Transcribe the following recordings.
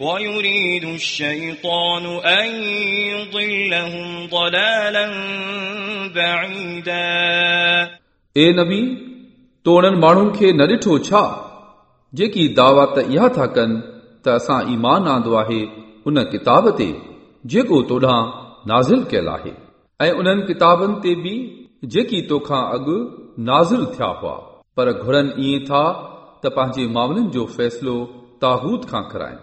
ويريد الشيطان أن يضلهم ضلالا بعيدا ए नबी तो उन्हनि माण्हुनि खे न ॾिठो छा जेकी दावा त इहा था कनि त असां ईमान आंदो आहे उन किताब ते जेको तोॾां नाज़िल कयल आहे ऐं उन्हनि किताबनि ते बि जेकी तोखां अॻु नाज़िल थिया हुआ पर घुरनि ईअं था त पंहिंजे मामलनि जो फ़ैसिलो तागूत खां कराइनि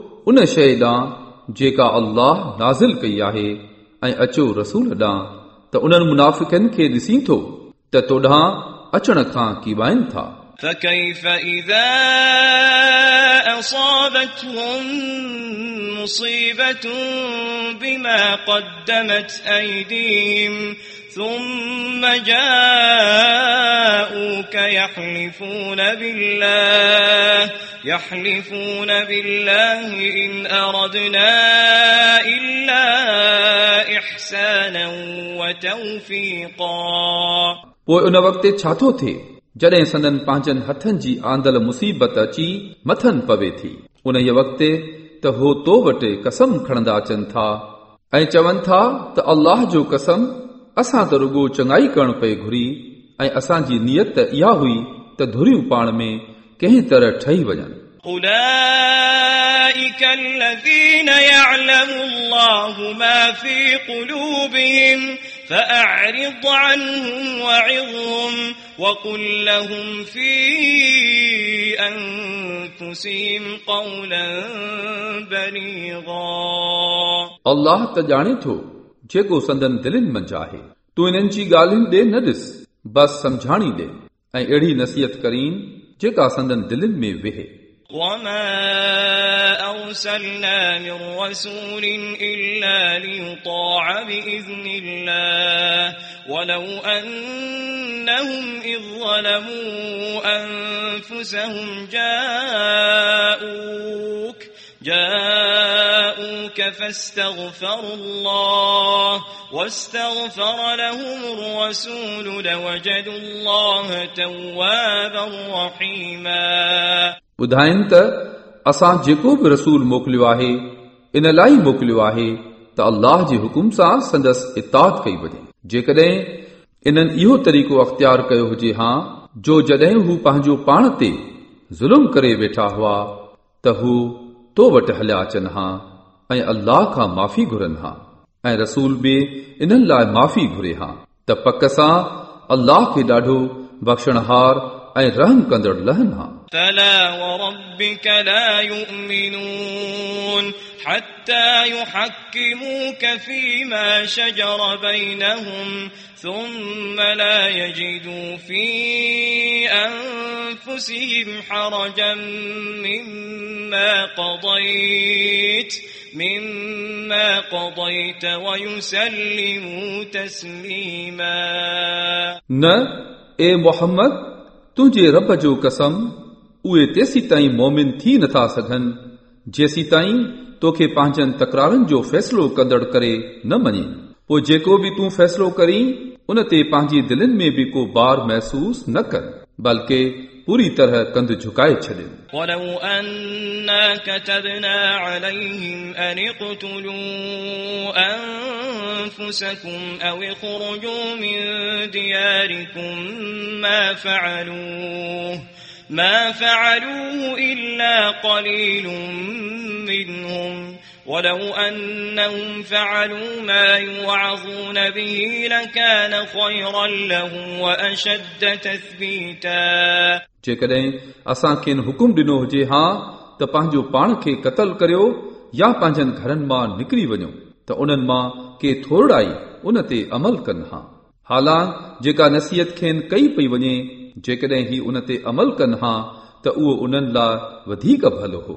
उन शइ ॾांहुं जेका अल्लाह नाज़िल कई आहे ऐं अचो रसूल ॾांहुं त उन्हनि मुनाफ़िकनि खे ॾिसी थो त तोॾां अचण खां कीवाइनि था فكيف إذا أصابتهم مصيبة بما قدمت أيديهم ثم جاءوك يحلفون بالله يحلفون بالله إن أردنا إلا إحسانا وتوفيقا पोइ उन वक़्तु छा थो थिए जॾहिं संदन पंहिंजनि हथनि जी आंदल मुसीबत अची मथनि पवे थी उन वक़्तु त हो तो वटि कसम खणंदा अचनि था ऐं चवनि था त अल्लाह जो कसम असां त रुगो चङाई करणु पए घुरी ऐं असांजी नियत त इहा हुई त धुरियूं पाण में कंहिं तरह ठही वञनि أولئك الذين يعلم الله ما في قلوبهم فأعرض عنهم وعظهم وقل لهم في أنفسهم قولا بليغا अल्लाह त ॼाणे थो जेको संदन दिलनि मंझि आहे तूं इन्हनि जी ॻाल्हियुनि ॾे न ॾिस बसि सम्झाणी ॾे ऐं अहिड़ी नसीहत करीन जेका संदन दिलनि में वेहे وما أرسلنا من رسول إلا ليطاع بإذن الله ولو أنهم إذ ظلموا أنفسهم جاءوك جاءوك فاستغفروا الله واستغفر لهم الرسول لوجدوا الله توابا رحيما ॿुधाइनि त असां जेको बि रसूल मोकिलियो आहे इन लाइ मोकिलियो आहे त अल्लाह जे हुकुम सां संदसि इताद कई वञे जेकॾहिं इन्हनि इहो तरीक़ो अख़्तियार कयो हुजे हा जो जॾहिं हू पंहिंजो पाण ते ज़ुल्म करे वेठा हुआ त हू तो वटि हलिया अचनि हा ऐं अल्लाह खां माफ़ी घुरनि हा ऐं रसूल बि इन्हनि लाइ माफ़ी घुरे हा त पक सां अल्लाह खे ॾाढो बख़्शणहार ऐं रहम कंदड़ लहनि हा فلا وربك لا يؤمنون حتى يحكموك فيما شجر بينهم ثم لا يجدوا في أنفسهم حرجا مما قضيت مما قضيت ويسلموا تسليما न ए मोहम्मद तुंहिंजे रब जो कसम उहे तेसी ताईं मोमिन थी नथा सघनि जेसी ताईं तोखे पंहिंजनि तकरारनि जो फ़ैसिलो कंदड़ करे न मञे पोइ जेको बि तूं फ़ैसिलो करीं उन ते पंहिंजी दिलनि में बि को बार महसूस न कर بلکہ پوری طرح کند جھکائے چھڑے ولو أَنَّا كتبنا عليهم ان اقتلوا انفسكم أو اخرجوا من دياركم ما فعلوه ما فعلوه الا قليل منهم ولو أنهم فعلوا ما يوعظون به لكان خيرا لهم وأشد تثبيتا जेकॾहिं असां खेनि हुकुम ॾिनो हुजे हा त पंहिंजो पाण खे क़तल करियो या पंहिंजनि घरनि मां निकिरी वञो त उन्हनि मां के थोरा ई उन ते अमल कनि हा हालां जेका नसीहत खेनि कई पई वञे जेकॾहिं ही उन ते अमल कनि हा त उहो उन्हनि लाइ वधीक भलो हो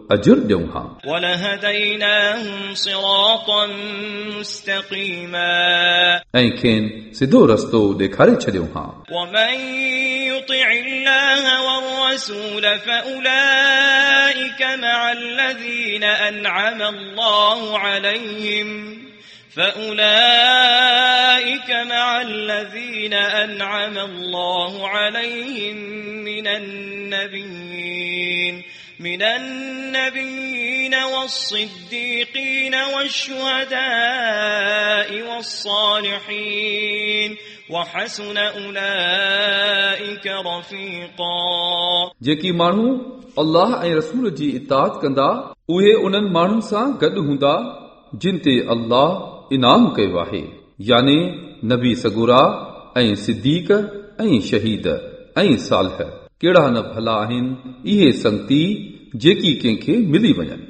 أجر دونها ولهديناهم صراطا مستقيما. أي كين سدو رستو دكاري چدونها ومن يطع الله والرسول فأولئك مع الذين أنعم الله عليهم. فأولئك مع الذين أنعم الله عليهم من النبيين. من النبيين والصديقين والشهداء والصالحين وحسن أولئك رفيقا जेकी माण्हू अल्लाह ऐं रसूल जी इताद कंदा उहे उन्हनि माण्हुनि सां गॾु हूंदा जिन ते अल्लाह इनाम कयो आहे याने नबी सगुरा ऐं सिद्दीक ऐं शहीद ऐं सालह कहिड़ा न भला आहिनि इहे संगति जेकी कंहिंखे मिली वञनि।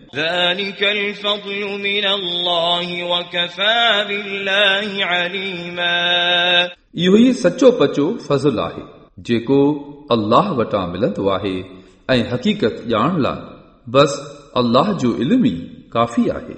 इहो ई सचो पचो फज़ल आहे जेको अल्लाह वटां मिलंदो आहे ऐं हक़ीक़त ॼाण लाइ बसि अल्लाह जो इल्मु ई काफ़ी आहे।